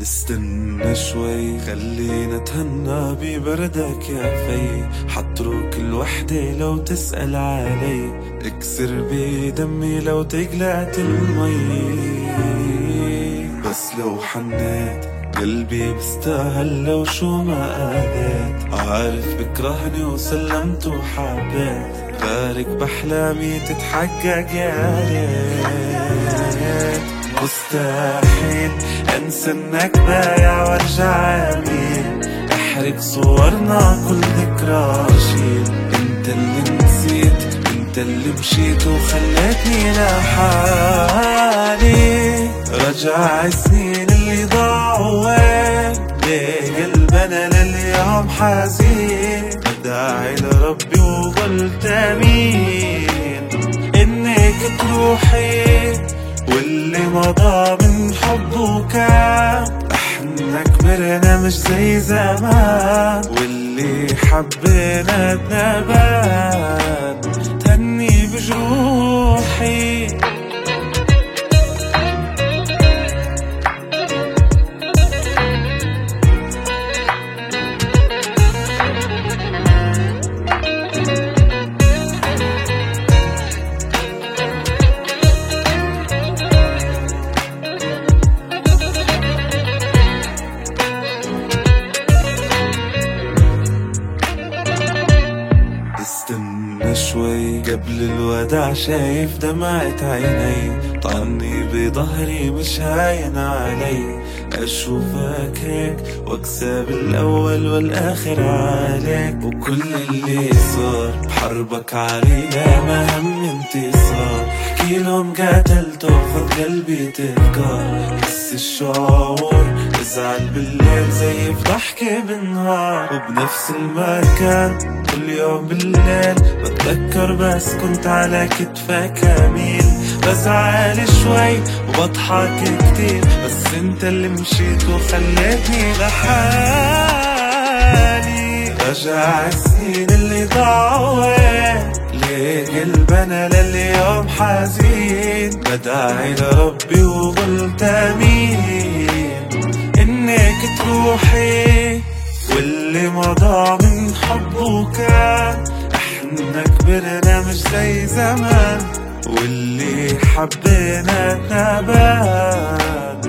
استنى شوي خلينا نتهنى ببردك يا في. حتروك الوحدة لو تسأل علي. اكسر بدمي لو تقلعت المي. بس لو حنيت قلبي بستاهل لو شو ما آذيت. عارف بكرهني وسلمت وحبيت. غارق بأحلامي تتحقق يا ريت. مستحيل أنسى إنك بايع وارجع يمين احرق صورنا كل ذكرى شيل أنت اللي نسيت أنت اللي مشيت وخليتني لحالي رجع السنين اللي ضاعوا وين ليه قلبنا لليوم حزين؟ بداعي لربي وقلت أمين. إنك تروحي واللي مضى من حبه كان إحنا كبرنا مش زي زمان. واللي حبينا بنبان شوي قبل الوداع شايف دمعة عيني طعني بظهري مش هاين علي. أشوفك هيك وأكسب الأول والآخر عليك. وكل اللي صار بحربك علينا ما هم انتصار. لهم قتلت وخذ قلبي تذكار. بس الشعور ازعل بالليل زي في ضحكة بالنهار وبنفس المكان كل يوم بالليل. بتذكر بس كنت على كتفك امين بزعل شوي وبضحك كتير. بس انت اللي مشيت وخليتني لحالي. رجع السنين اللي ضاعوا ليه قلبنا لليوم حزين؟ بداعي لربي وقلت أمين. إنك تروحي واللي مضى من حبه كان. إحنا كبرنا مش زي زمان. واللي حبينا نبان